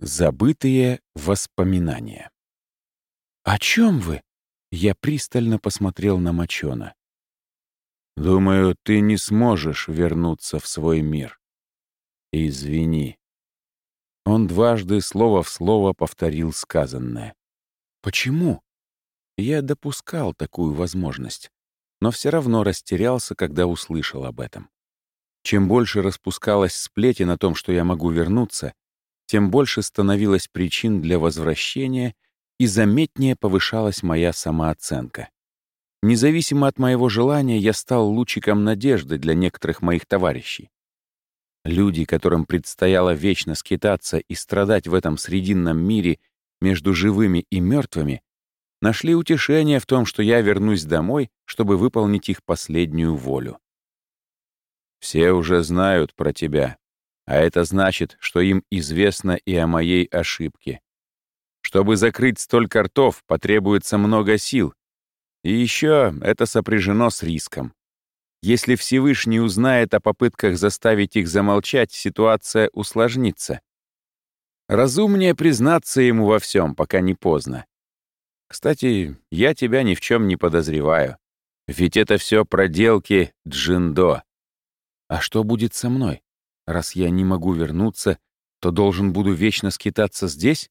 Забытые воспоминания. «О чем вы?» Я пристально посмотрел на Мочона. «Думаю, ты не сможешь вернуться в свой мир. Извини». Он дважды слово в слово повторил сказанное. «Почему?» Я допускал такую возможность, но все равно растерялся, когда услышал об этом. Чем больше распускалась сплетен о том, что я могу вернуться, тем больше становилось причин для возвращения и заметнее повышалась моя самооценка. Независимо от моего желания, я стал лучиком надежды для некоторых моих товарищей. Люди, которым предстояло вечно скитаться и страдать в этом срединном мире между живыми и мертвыми, нашли утешение в том, что я вернусь домой, чтобы выполнить их последнюю волю. Все уже знают про тебя, а это значит, что им известно и о моей ошибке. Чтобы закрыть столько ртов, потребуется много сил. И еще это сопряжено с риском. Если Всевышний узнает о попытках заставить их замолчать, ситуация усложнится. Разумнее признаться ему во всем, пока не поздно. Кстати, я тебя ни в чем не подозреваю. Ведь это все проделки Джиндо. А что будет со мной? Раз я не могу вернуться, то должен буду вечно скитаться здесь?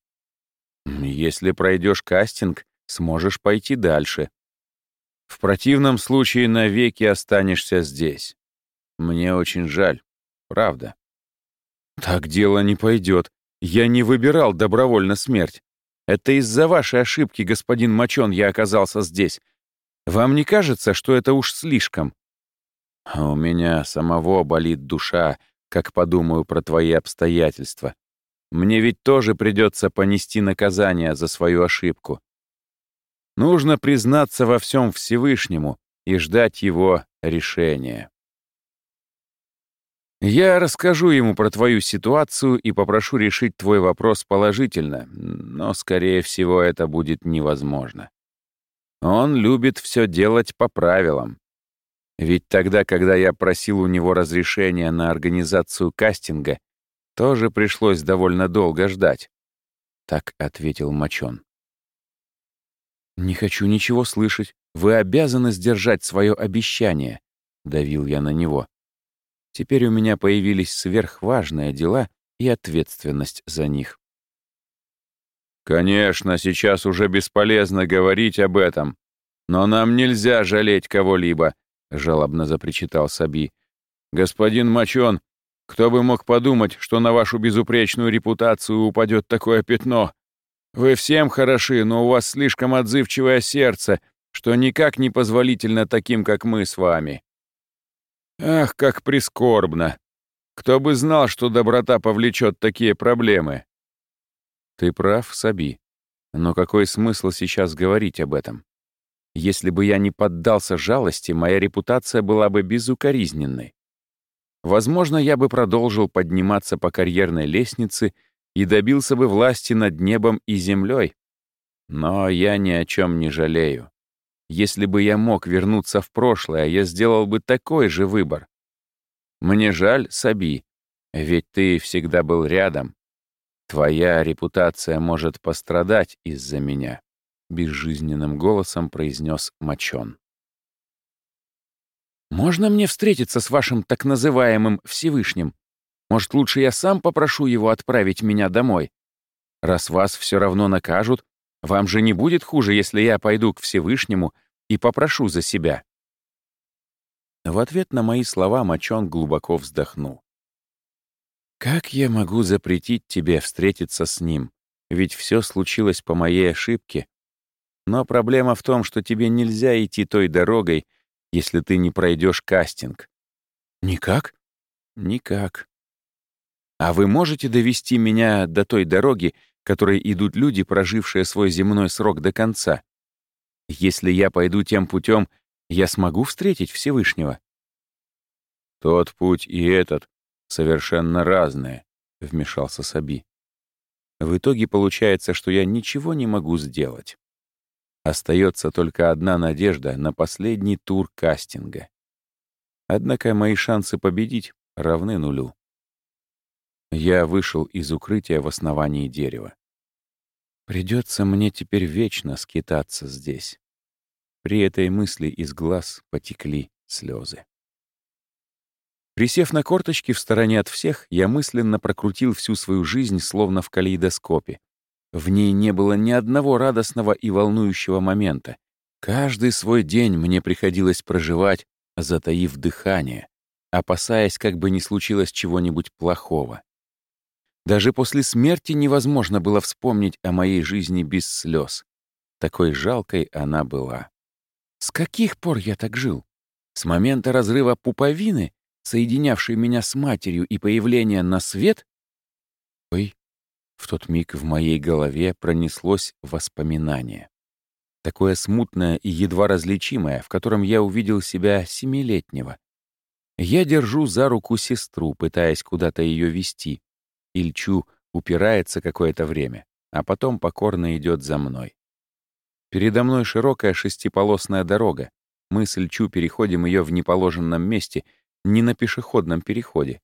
Если пройдешь кастинг, сможешь пойти дальше. В противном случае навеки останешься здесь. Мне очень жаль. Правда. Так дело не пойдет. Я не выбирал добровольно смерть. Это из-за вашей ошибки, господин Мочон, я оказался здесь. Вам не кажется, что это уж слишком? А у меня самого болит душа, как подумаю про твои обстоятельства. Мне ведь тоже придется понести наказание за свою ошибку. Нужно признаться во всем Всевышнему и ждать его решения. Я расскажу ему про твою ситуацию и попрошу решить твой вопрос положительно, но, скорее всего, это будет невозможно. Он любит все делать по правилам. Ведь тогда, когда я просил у него разрешения на организацию кастинга, тоже пришлось довольно долго ждать. Так ответил Мочон. «Не хочу ничего слышать. Вы обязаны сдержать свое обещание», — давил я на него. Теперь у меня появились сверхважные дела и ответственность за них. «Конечно, сейчас уже бесполезно говорить об этом, но нам нельзя жалеть кого-либо», — жалобно запричитал Саби. «Господин Мачон, кто бы мог подумать, что на вашу безупречную репутацию упадет такое пятно? Вы всем хороши, но у вас слишком отзывчивое сердце, что никак не позволительно таким, как мы с вами. Ах, как прискорбно! Кто бы знал, что доброта повлечет такие проблемы?» «Ты прав, Саби. Но какой смысл сейчас говорить об этом? Если бы я не поддался жалости, моя репутация была бы безукоризненной. Возможно, я бы продолжил подниматься по карьерной лестнице и добился бы власти над небом и землей. Но я ни о чем не жалею. Если бы я мог вернуться в прошлое, я сделал бы такой же выбор. Мне жаль, Саби, ведь ты всегда был рядом. Твоя репутация может пострадать из-за меня безжизненным голосом произнес Мочон. «Можно мне встретиться с вашим так называемым Всевышним? Может, лучше я сам попрошу его отправить меня домой? Раз вас все равно накажут, вам же не будет хуже, если я пойду к Всевышнему и попрошу за себя». В ответ на мои слова Мочон глубоко вздохнул. «Как я могу запретить тебе встретиться с ним? Ведь все случилось по моей ошибке, но проблема в том, что тебе нельзя идти той дорогой, если ты не пройдешь кастинг. Никак? Никак. А вы можете довести меня до той дороги, которой идут люди, прожившие свой земной срок до конца? Если я пойду тем путем, я смогу встретить Всевышнего? Тот путь и этот совершенно разные, вмешался Саби. В итоге получается, что я ничего не могу сделать. Остается только одна надежда на последний тур кастинга. Однако мои шансы победить равны нулю. Я вышел из укрытия в основании дерева. Придется мне теперь вечно скитаться здесь. При этой мысли из глаз потекли слезы. Присев на корточки в стороне от всех, я мысленно прокрутил всю свою жизнь словно в калейдоскопе. В ней не было ни одного радостного и волнующего момента. Каждый свой день мне приходилось проживать, затаив дыхание, опасаясь, как бы ни случилось чего-нибудь плохого. Даже после смерти невозможно было вспомнить о моей жизни без слез. Такой жалкой она была. С каких пор я так жил? С момента разрыва пуповины соединявший меня с матерью и появление на свет? Ой, в тот миг в моей голове пронеслось воспоминание. Такое смутное и едва различимое, в котором я увидел себя семилетнего. Я держу за руку сестру, пытаясь куда-то ее вести. Ильчу упирается какое-то время, а потом покорно идет за мной. Передо мной широкая шестиполосная дорога. Мы с Ильчу переходим ее в неположенном месте — не на пешеходном переходе.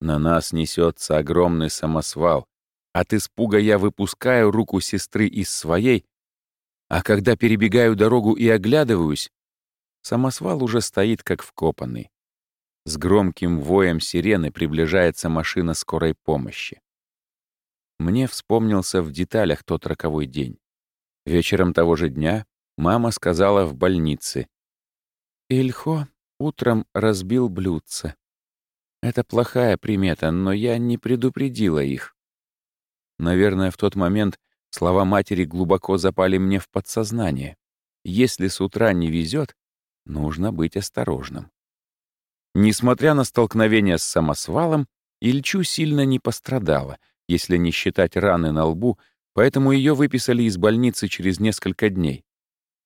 На нас несется огромный самосвал. От испуга я выпускаю руку сестры из своей, а когда перебегаю дорогу и оглядываюсь, самосвал уже стоит как вкопанный. С громким воем сирены приближается машина скорой помощи. Мне вспомнился в деталях тот роковой день. Вечером того же дня мама сказала в больнице. «Ильхо Утром разбил блюдце. Это плохая примета, но я не предупредила их. Наверное, в тот момент слова матери глубоко запали мне в подсознание. Если с утра не везет, нужно быть осторожным. Несмотря на столкновение с самосвалом, Ильчу сильно не пострадала, если не считать раны на лбу, поэтому ее выписали из больницы через несколько дней.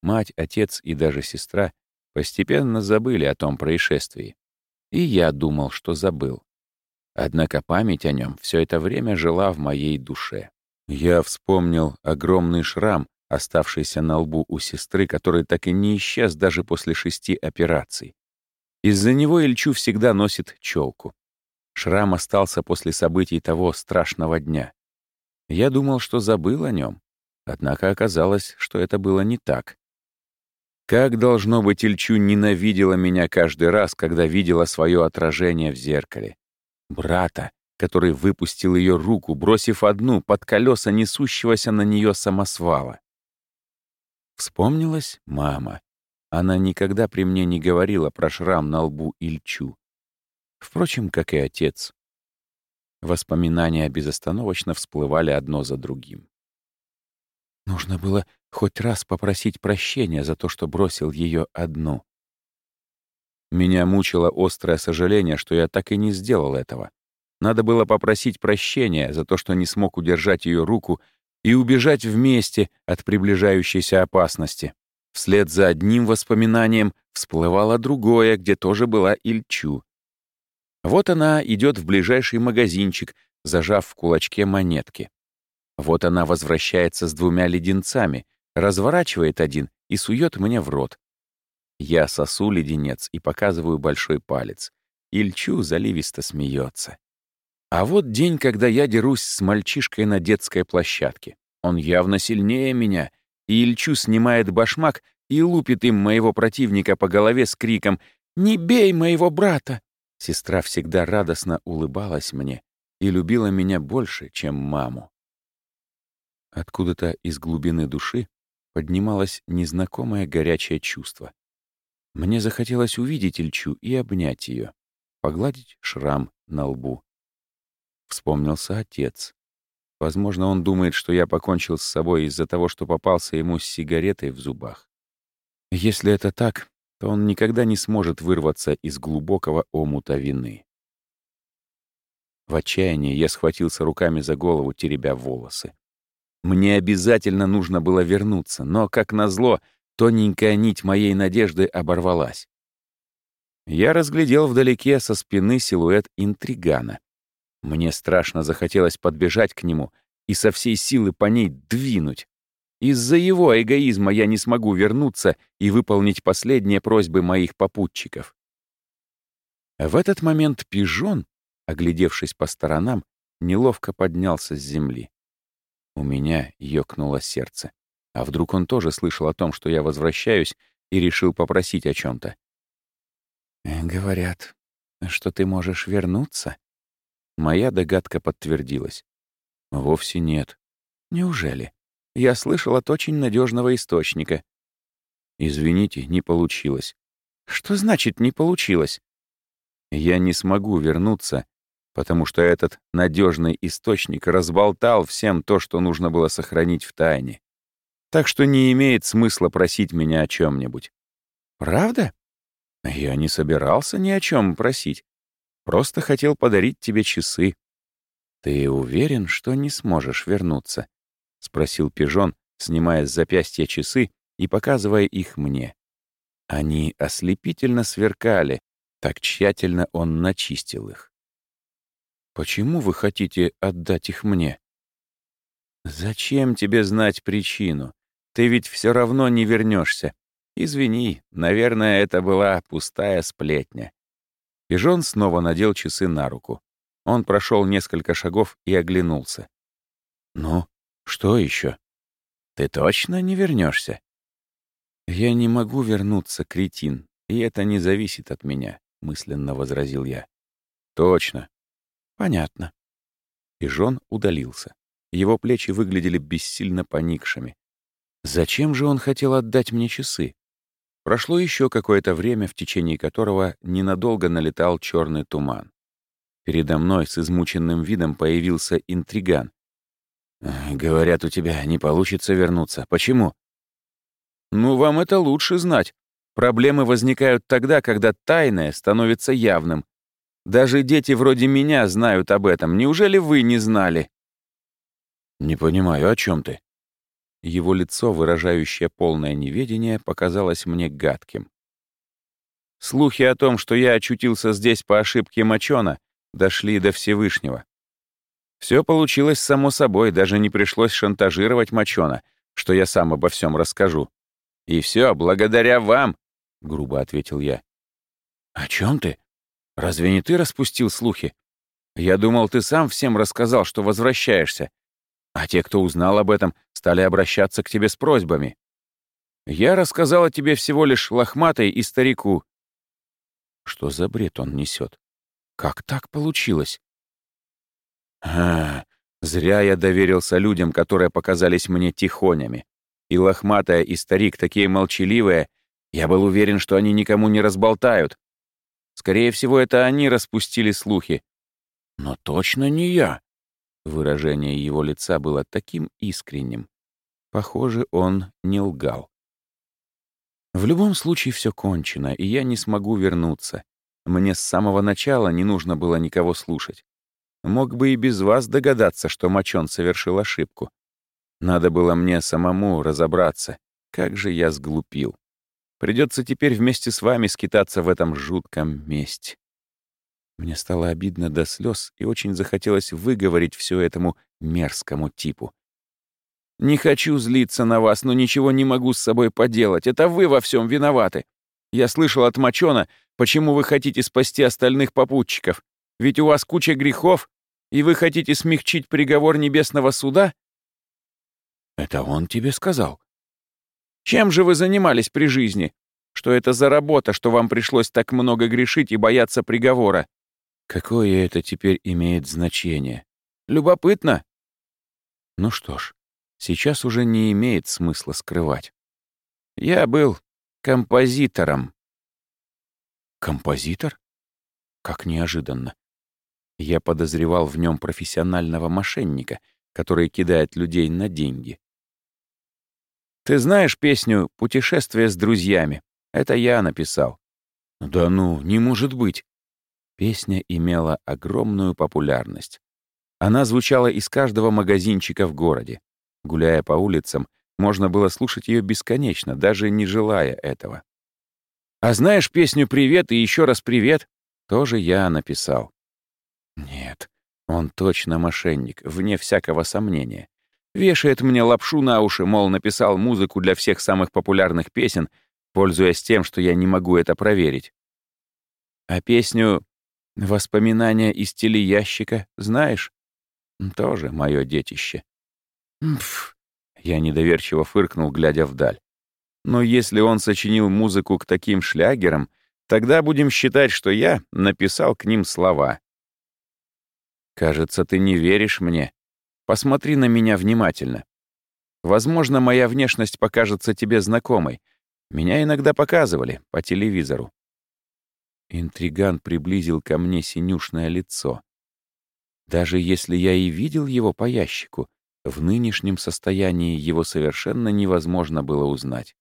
Мать, отец и даже сестра постепенно забыли о том происшествии. И я думал, что забыл. Однако память о нем все это время жила в моей душе. Я вспомнил огромный шрам, оставшийся на лбу у сестры, который так и не исчез даже после шести операций. Из-за него Ильчу всегда носит челку. Шрам остался после событий того страшного дня. Я думал, что забыл о нем, однако оказалось, что это было не так. Как, должно быть, Ильчу ненавидела меня каждый раз, когда видела свое отражение в зеркале. Брата, который выпустил ее руку, бросив одну под колеса несущегося на нее самосвала. Вспомнилась мама. Она никогда при мне не говорила про шрам на лбу Ильчу. Впрочем, как и отец. Воспоминания безостановочно всплывали одно за другим. Нужно было хоть раз попросить прощения за то, что бросил ее одну. Меня мучило острое сожаление, что я так и не сделал этого. Надо было попросить прощения за то, что не смог удержать ее руку и убежать вместе от приближающейся опасности. Вслед за одним воспоминанием всплывало другое, где тоже была Ильчу. Вот она идет в ближайший магазинчик, зажав в кулачке монетки. Вот она возвращается с двумя леденцами, разворачивает один и сует мне в рот. Я сосу леденец и показываю большой палец. Ильчу заливисто смеется. А вот день, когда я дерусь с мальчишкой на детской площадке. Он явно сильнее меня, и Ильчу снимает башмак и лупит им моего противника по голове с криком «Не бей моего брата!». Сестра всегда радостно улыбалась мне и любила меня больше, чем маму. Откуда-то из глубины души поднималось незнакомое горячее чувство. Мне захотелось увидеть Ильчу и обнять ее, погладить шрам на лбу. Вспомнился отец. Возможно, он думает, что я покончил с собой из-за того, что попался ему с сигаретой в зубах. Если это так, то он никогда не сможет вырваться из глубокого омута вины. В отчаянии я схватился руками за голову, теребя волосы. Мне обязательно нужно было вернуться, но, как назло, тоненькая нить моей надежды оборвалась. Я разглядел вдалеке со спины силуэт интригана. Мне страшно захотелось подбежать к нему и со всей силы по ней двинуть. Из-за его эгоизма я не смогу вернуться и выполнить последние просьбы моих попутчиков. В этот момент пижон, оглядевшись по сторонам, неловко поднялся с земли. У меня ёкнуло сердце. А вдруг он тоже слышал о том, что я возвращаюсь, и решил попросить о чем то «Э, «Говорят, что ты можешь вернуться?» Моя догадка подтвердилась. «Вовсе нет». «Неужели? Я слышал от очень надежного источника». «Извините, не получилось». «Что значит «не получилось»?» «Я не смогу вернуться, потому что этот надежный источник разболтал всем то, что нужно было сохранить в тайне. Так что не имеет смысла просить меня о чем нибудь «Правда?» «Я не собирался ни о чем просить. Просто хотел подарить тебе часы». «Ты уверен, что не сможешь вернуться?» — спросил пижон, снимая с запястья часы и показывая их мне. Они ослепительно сверкали, так тщательно он начистил их. «Почему вы хотите отдать их мне?» «Зачем тебе знать причину? Ты ведь все равно не вернешься. Извини, наверное, это была пустая сплетня». Пижон снова надел часы на руку. Он прошел несколько шагов и оглянулся. «Ну, что еще? Ты точно не вернешься? «Я не могу вернуться, кретин, и это не зависит от меня», — мысленно возразил я. «Точно». «Понятно». Пижон удалился. Его плечи выглядели бессильно поникшими. Зачем же он хотел отдать мне часы? Прошло еще какое-то время, в течение которого ненадолго налетал черный туман. Передо мной с измученным видом появился интриган. «Говорят, у тебя не получится вернуться. Почему?» «Ну, вам это лучше знать. Проблемы возникают тогда, когда тайное становится явным. Даже дети вроде меня знают об этом. Неужели вы не знали?» «Не понимаю, о чем ты?» Его лицо, выражающее полное неведение, показалось мне гадким. Слухи о том, что я очутился здесь по ошибке Мочона, дошли до Всевышнего. Все получилось само собой, даже не пришлось шантажировать Мочона, что я сам обо всем расскажу. И все благодаря вам, — грубо ответил я. «О чем ты? Разве не ты распустил слухи? Я думал, ты сам всем рассказал, что возвращаешься. А те, кто узнал об этом, стали обращаться к тебе с просьбами. Я рассказал о тебе всего лишь лохматой и старику. Что за бред он несет? Как так получилось? А, зря я доверился людям, которые показались мне тихонями. И лохматая, и старик такие молчаливые, я был уверен, что они никому не разболтают. Скорее всего, это они распустили слухи. Но точно не я. Выражение его лица было таким искренним. Похоже, он не лгал. В любом случае все кончено, и я не смогу вернуться. Мне с самого начала не нужно было никого слушать. Мог бы и без вас догадаться, что Мочон совершил ошибку. Надо было мне самому разобраться, как же я сглупил. Придется теперь вместе с вами скитаться в этом жутком месте. Мне стало обидно до слез и очень захотелось выговорить все этому мерзкому типу. «Не хочу злиться на вас, но ничего не могу с собой поделать. Это вы во всем виноваты. Я слышал от Мочона, почему вы хотите спасти остальных попутчиков. Ведь у вас куча грехов, и вы хотите смягчить приговор небесного суда?» «Это он тебе сказал?» «Чем же вы занимались при жизни? Что это за работа, что вам пришлось так много грешить и бояться приговора?» Какое это теперь имеет значение? Любопытно? Ну что ж, сейчас уже не имеет смысла скрывать. Я был композитором. Композитор? Как неожиданно. Я подозревал в нем профессионального мошенника, который кидает людей на деньги. Ты знаешь песню «Путешествие с друзьями»? Это я написал. Да ну, не может быть. Песня имела огромную популярность. Она звучала из каждого магазинчика в городе. Гуляя по улицам, можно было слушать ее бесконечно, даже не желая этого. «А знаешь песню «Привет» и еще раз «Привет»?» Тоже я написал. Нет, он точно мошенник, вне всякого сомнения. Вешает мне лапшу на уши, мол, написал музыку для всех самых популярных песен, пользуясь тем, что я не могу это проверить. А песню Воспоминания из телеящика, знаешь? Тоже мое детище. Пф, я недоверчиво фыркнул, глядя вдаль. Но если он сочинил музыку к таким шлягерам, тогда будем считать, что я написал к ним слова. Кажется, ты не веришь мне. Посмотри на меня внимательно. Возможно, моя внешность покажется тебе знакомой. Меня иногда показывали по телевизору. Интриган приблизил ко мне синюшное лицо. Даже если я и видел его по ящику, в нынешнем состоянии его совершенно невозможно было узнать.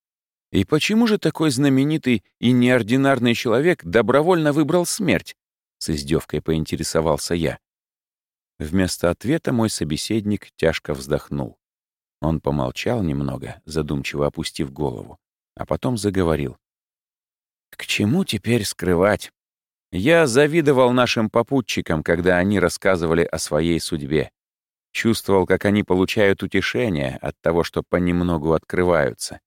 И почему же такой знаменитый и неординарный человек добровольно выбрал смерть? С издевкой поинтересовался я. Вместо ответа мой собеседник тяжко вздохнул. Он помолчал немного, задумчиво опустив голову, а потом заговорил. «К чему теперь скрывать? Я завидовал нашим попутчикам, когда они рассказывали о своей судьбе. Чувствовал, как они получают утешение от того, что понемногу открываются.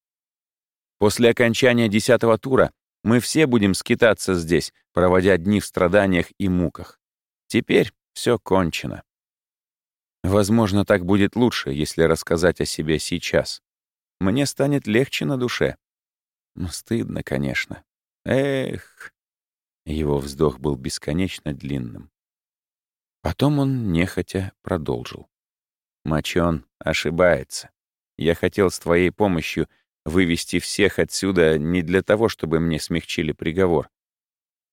После окончания десятого тура мы все будем скитаться здесь, проводя дни в страданиях и муках. Теперь все кончено. Возможно, так будет лучше, если рассказать о себе сейчас. Мне станет легче на душе. Стыдно, конечно. Эх. Его вздох был бесконечно длинным. Потом он нехотя продолжил. Мочон ошибается. Я хотел с твоей помощью вывести всех отсюда не для того, чтобы мне смягчили приговор.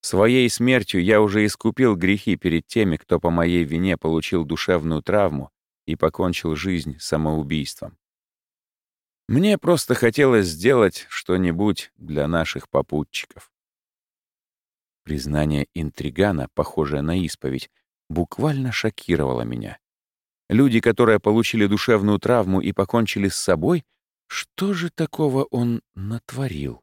Своей смертью я уже искупил грехи перед теми, кто по моей вине получил душевную травму и покончил жизнь самоубийством. Мне просто хотелось сделать что-нибудь для наших попутчиков. Признание интригана, похожее на исповедь, буквально шокировало меня. Люди, которые получили душевную травму и покончили с собой, что же такого он натворил?